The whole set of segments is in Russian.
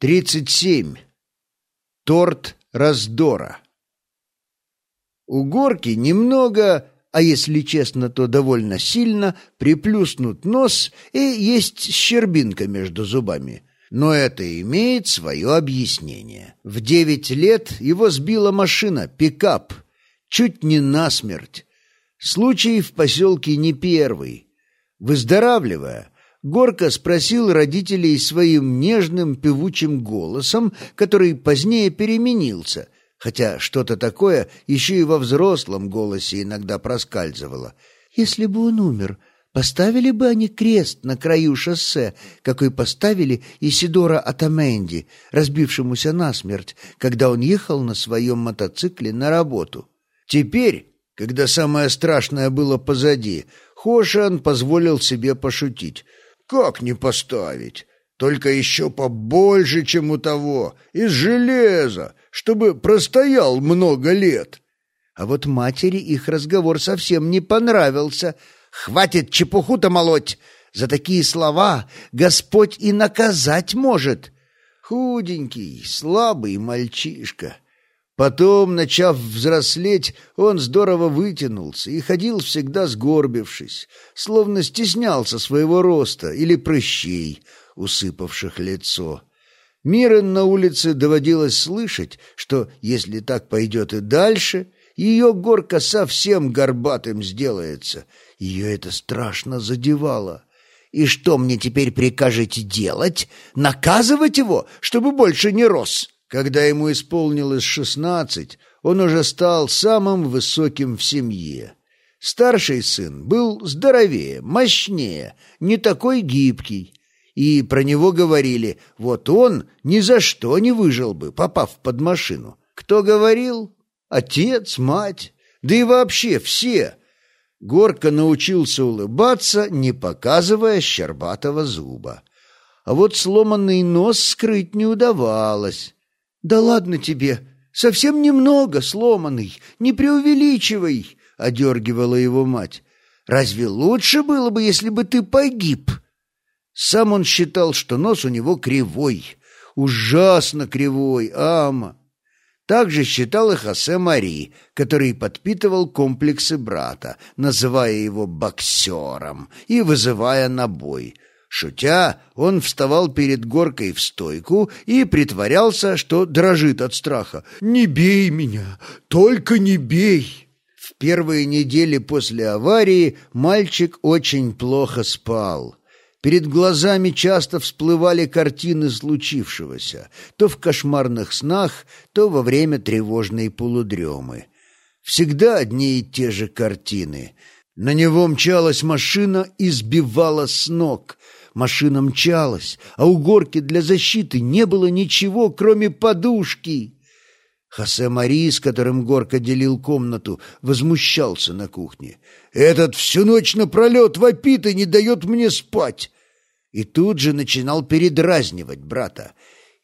37. Торт раздора. У горки немного, а если честно, то довольно сильно, приплюснут нос и есть щербинка между зубами. Но это имеет свое объяснение. В девять лет его сбила машина, пикап, чуть не насмерть. Случай в поселке не первый. Выздоравливая, Горка спросил родителей своим нежным певучим голосом, который позднее переменился, хотя что-то такое еще и во взрослом голосе иногда проскальзывало. «Если бы он умер, поставили бы они крест на краю шоссе, какой поставили Исидора Атаменди, разбившемуся насмерть, когда он ехал на своем мотоцикле на работу. Теперь, когда самое страшное было позади, Хошан позволил себе пошутить — как не поставить? Только еще побольше, чем у того, из железа, чтобы простоял много лет. А вот матери их разговор совсем не понравился. Хватит чепуху-то молоть. За такие слова Господь и наказать может. Худенький, слабый мальчишка. Потом, начав взрослеть, он здорово вытянулся и ходил всегда сгорбившись, словно стеснялся своего роста или прыщей, усыпавших лицо. Мирен на улице доводилось слышать, что, если так пойдет и дальше, ее горка совсем горбатым сделается. Ее это страшно задевало. «И что мне теперь прикажете делать? Наказывать его, чтобы больше не рос?» Когда ему исполнилось шестнадцать, он уже стал самым высоким в семье. Старший сын был здоровее, мощнее, не такой гибкий. И про него говорили, вот он ни за что не выжил бы, попав под машину. Кто говорил? Отец, мать, да и вообще все. Горка научился улыбаться, не показывая щербатого зуба. А вот сломанный нос скрыть не удавалось. «Да ладно тебе, совсем немного сломанный, не преувеличивай», — одергивала его мать. «Разве лучше было бы, если бы ты погиб?» Сам он считал, что нос у него кривой, ужасно кривой, ама. Так же считал и Хосе Мари, который подпитывал комплексы брата, называя его боксером и вызывая на бой — Шутя, он вставал перед горкой в стойку и притворялся, что дрожит от страха. «Не бей меня! Только не бей!» В первые недели после аварии мальчик очень плохо спал. Перед глазами часто всплывали картины случившегося, то в кошмарных снах, то во время тревожной полудремы. Всегда одни и те же картины. На него мчалась машина и сбивала с ног. Машина мчалась, а у горки для защиты не было ничего, кроме подушки. Хосе Мари, с которым Горка делил комнату, возмущался на кухне. «Этот всю ночь напролет вопит и не дает мне спать!» И тут же начинал передразнивать брата.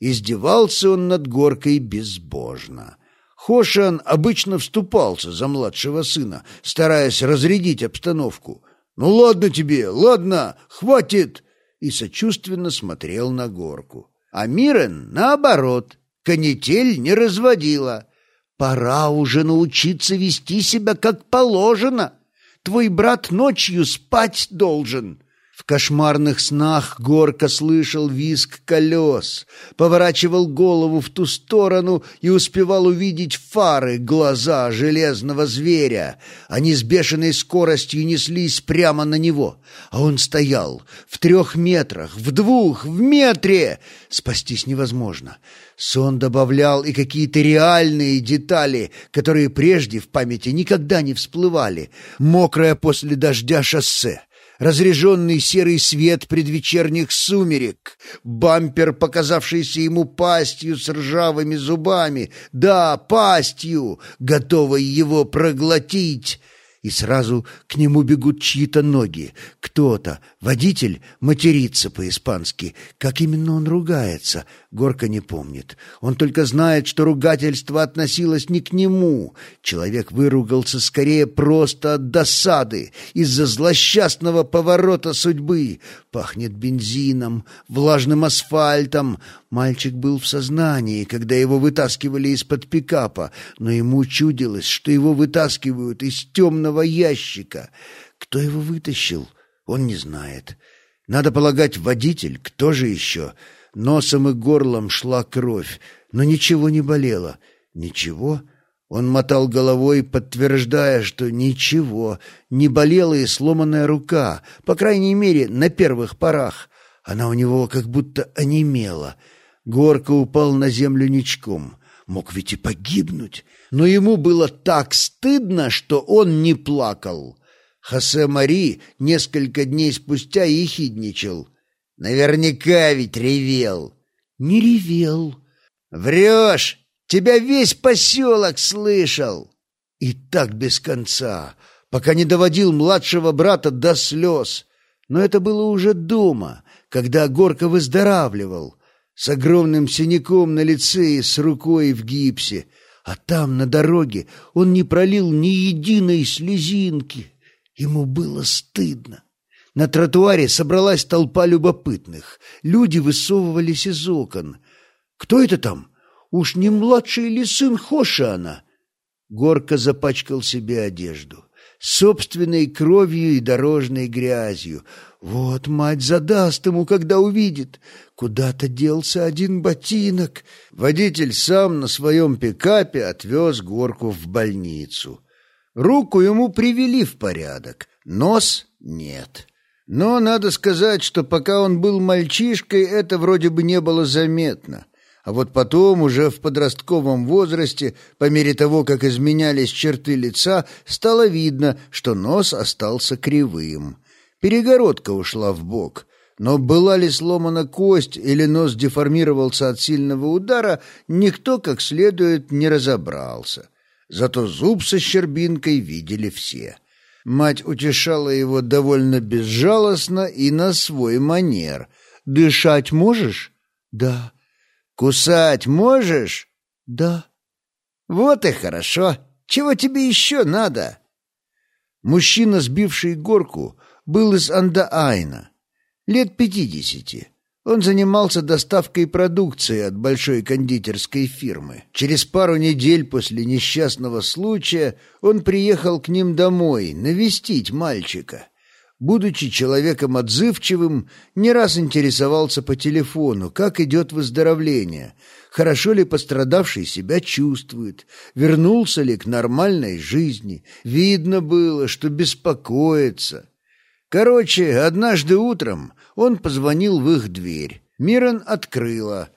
Издевался он над Горкой безбожно. Хошан обычно вступался за младшего сына, стараясь разрядить обстановку. «Ну ладно тебе, ладно, хватит!» И сочувственно смотрел на горку. А Мирен, наоборот, канитель не разводила. «Пора уже научиться вести себя как положено. Твой брат ночью спать должен». В кошмарных снах Горка слышал визг колес, поворачивал голову в ту сторону и успевал увидеть фары, глаза железного зверя. Они с бешеной скоростью неслись прямо на него, а он стоял в трех метрах, в двух, в метре. Спастись невозможно. Сон добавлял и какие-то реальные детали, которые прежде в памяти никогда не всплывали. Мокрое после дождя шоссе — разреженный серый свет предвечерних сумерек, бампер, показавшийся ему пастью с ржавыми зубами, да, пастью, готовой его проглотить, и сразу к нему бегут чьи-то ноги. Кто-то, водитель, матерится по-испански. Как именно он ругается, Горка не помнит. Он только знает, что ругательство относилось не к нему. Человек выругался скорее просто от досады, из-за злосчастного поворота судьбы. Пахнет бензином, влажным асфальтом, Мальчик был в сознании, когда его вытаскивали из-под пикапа, но ему чудилось, что его вытаскивают из темного ящика. Кто его вытащил, он не знает. Надо полагать, водитель, кто же еще? Носом и горлом шла кровь, но ничего не болело. Ничего? Он мотал головой, подтверждая, что ничего, не болела и сломанная рука, по крайней мере, на первых порах. Она у него как будто онемела. Горка упал на землю ничком. Мог ведь и погибнуть. Но ему было так стыдно, что он не плакал. Хосе Мари несколько дней спустя ехидничал. Наверняка ведь ревел. Не ревел. Врешь! Тебя весь поселок слышал. И так без конца, пока не доводил младшего брата до слез. Но это было уже дома, когда Горка выздоравливал, с огромным синяком на лице и с рукой в гипсе. А там, на дороге, он не пролил ни единой слезинки. Ему было стыдно. На тротуаре собралась толпа любопытных. Люди высовывались из окон. «Кто это там? Уж не младший ли сын Хошана?» Горка запачкал себе одежду. Собственной кровью и дорожной грязью. Вот мать задаст ему, когда увидит. Куда-то делся один ботинок. Водитель сам на своем пикапе отвез Горку в больницу. Руку ему привели в порядок, нос нет. Но надо сказать, что пока он был мальчишкой, это вроде бы не было заметно. А вот потом, уже в подростковом возрасте, по мере того, как изменялись черты лица, стало видно, что нос остался кривым. Перегородка ушла в бок. Но была ли сломана кость или нос деформировался от сильного удара, никто как следует не разобрался. Зато зуб со щербинкой видели все. Мать утешала его довольно безжалостно и на свой манер. «Дышать можешь?» «Да». «Кусать можешь?» «Да». «Вот и хорошо. Чего тебе еще надо?» Мужчина, сбивший горку, был из Андаайна, лет пятидесяти. Он занимался доставкой продукции от большой кондитерской фирмы. Через пару недель после несчастного случая он приехал к ним домой навестить мальчика. Будучи человеком отзывчивым, не раз интересовался по телефону, как идет выздоровление, хорошо ли пострадавший себя чувствует, вернулся ли к нормальной жизни. Видно было, что беспокоится. Короче, однажды утром он позвонил в их дверь. Мирон открыла.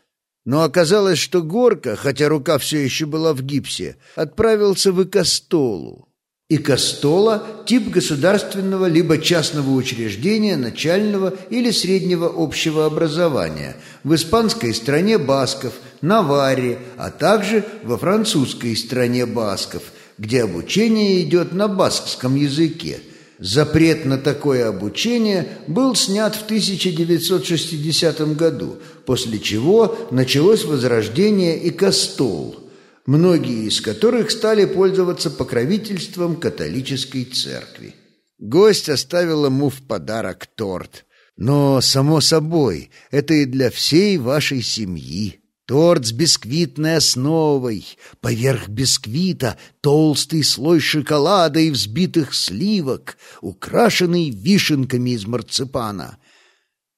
Но оказалось, что Горка, хотя рука все еще была в гипсе, отправился в Икостолу. Икостола – тип государственного либо частного учреждения начального или среднего общего образования в испанской стране басков, Наварре, а также во французской стране басков, где обучение идет на баскском языке – Запрет на такое обучение был снят в 1960 году, после чего началось возрождение и костол, многие из которых стали пользоваться покровительством католической церкви. Гость оставил ему в подарок торт. Но, само собой, это и для всей вашей семьи. Торт с бисквитной основой, поверх бисквита толстый слой шоколада и взбитых сливок, украшенный вишенками из марципана.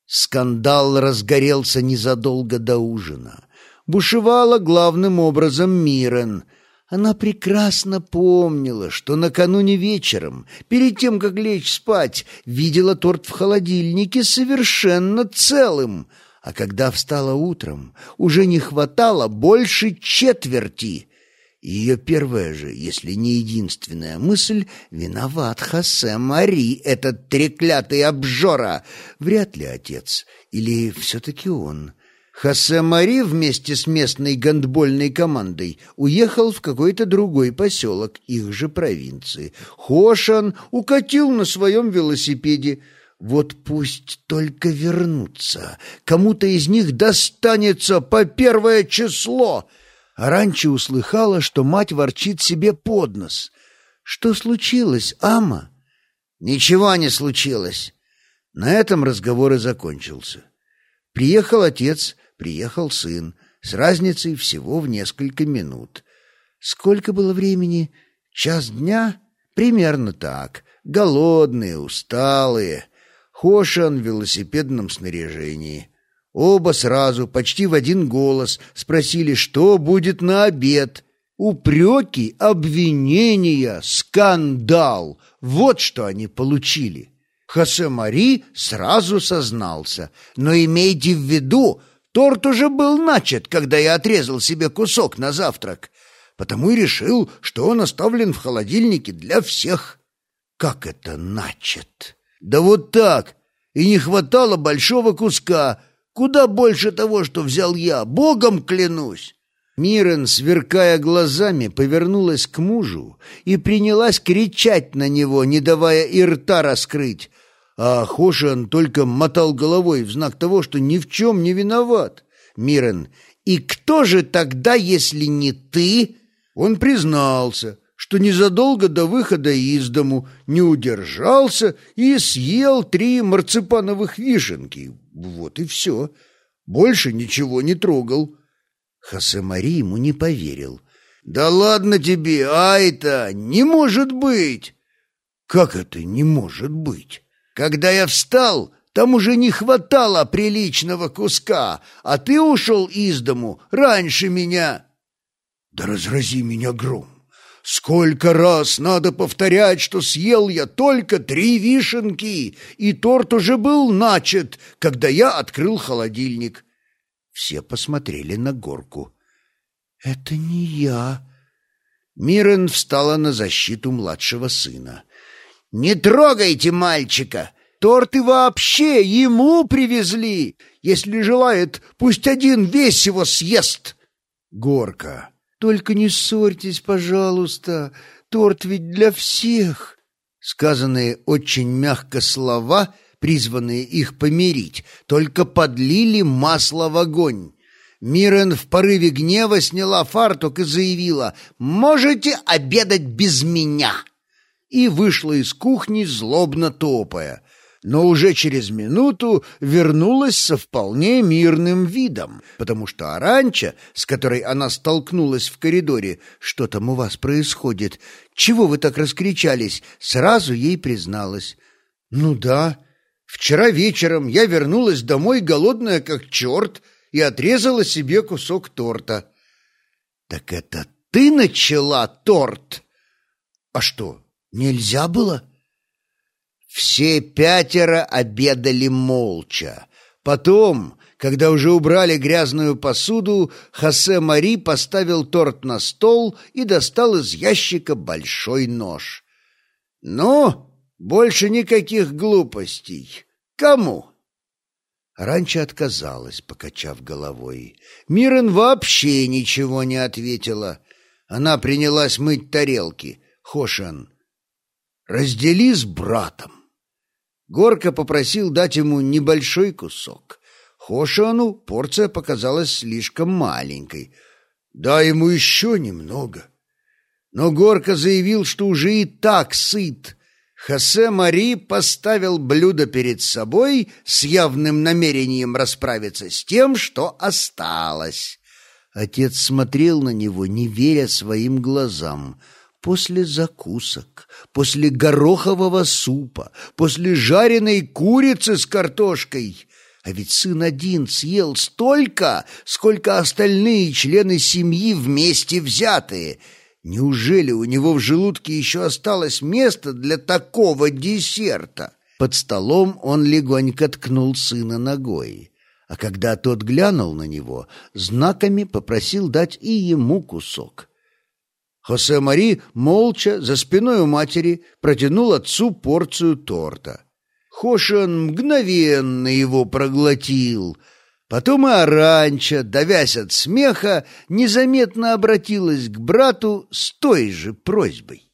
Скандал разгорелся незадолго до ужина. Бушевала главным образом Мирен. Она прекрасно помнила, что накануне вечером, перед тем, как лечь спать, видела торт в холодильнике совершенно целым — а когда встала утром, уже не хватало больше четверти. Ее первая же, если не единственная мысль — виноват Хосе Мари, этот треклятый обжора. Вряд ли отец, или все-таки он. Хосе Мари вместе с местной гандбольной командой уехал в какой-то другой поселок их же провинции. Хошан укатил на своем велосипеде — вот пусть только вернутся, кому-то из них достанется по первое число. А раньше услыхала, что мать ворчит себе под нос. Что случилось, Ама? Ничего не случилось. На этом разговор и закончился. Приехал отец, приехал сын, с разницей всего в несколько минут. Сколько было времени? Час дня? Примерно так. Голодные, усталые. Хошан в велосипедном снаряжении. Оба сразу, почти в один голос, спросили, что будет на обед. Упреки, обвинения, скандал — вот что они получили. Хосе Мари сразу сознался. Но имейте в виду, торт уже был начат, когда я отрезал себе кусок на завтрак. Потому и решил, что он оставлен в холодильнике для всех. Как это начат? Да вот так. И не хватало большого куска. Куда больше того, что взял я, богом клянусь. Мирен, сверкая глазами, повернулась к мужу и принялась кричать на него, не давая и рта раскрыть. А Хошиан только мотал головой в знак того, что ни в чем не виноват. Мирен, и кто же тогда, если не ты? Он признался, что незадолго до выхода из дому не удержался и съел три марципановых вишенки. Вот и все. Больше ничего не трогал. Хасамари ему не поверил. «Да ладно тебе, Айта, не может быть!» «Как это не может быть? Когда я встал, там уже не хватало приличного куска, а ты ушел из дому раньше меня». «Да разрази меня гром! Сколько раз надо повторять, что съел я только три вишенки, и торт уже был начат, когда я открыл холодильник». Все посмотрели на горку. «Это не я». Мирен встала на защиту младшего сына. «Не трогайте мальчика! Торты вообще ему привезли! Если желает, пусть один весь его съест!» «Горка, только не ссорьтесь, пожалуйста, торт ведь для всех!» Сказанные очень мягко слова призванные их помирить, только подлили масло в огонь. Мирен в порыве гнева сняла фартук и заявила «Можете обедать без меня!» и вышла из кухни, злобно топая но уже через минуту вернулась со вполне мирным видом, потому что Аранча, с которой она столкнулась в коридоре, «Что там у вас происходит? Чего вы так раскричались?» сразу ей призналась. «Ну да, Вчера вечером я вернулась домой голодная как черт и отрезала себе кусок торта. Так это ты начала торт? А что, нельзя было? Все пятеро обедали молча. Потом, когда уже убрали грязную посуду, Хосе Мари поставил торт на стол и достал из ящика большой нож. «Ну, больше никаких глупостей. Кому? Раньше отказалась, покачав головой. Мирен вообще ничего не ответила. Она принялась мыть тарелки. Хошан, раздели с братом. Горка попросил дать ему небольшой кусок. Хошану порция показалась слишком маленькой. Дай ему еще немного. Но Горка заявил, что уже и так сыт, Хосе Мари поставил блюдо перед собой с явным намерением расправиться с тем, что осталось. Отец смотрел на него, не веря своим глазам. После закусок, после горохового супа, после жареной курицы с картошкой. А ведь сын один съел столько, сколько остальные члены семьи вместе взятые — Неужели у него в желудке еще осталось место для такого десерта? Под столом он легонько ткнул сына ногой, а когда тот глянул на него, знаками попросил дать и ему кусок. Хосе Мари молча за спиной у матери протянул отцу порцию торта. Хошин мгновенно его проглотил — Потом и Аранча, давясь от смеха, незаметно обратилась к брату с той же просьбой.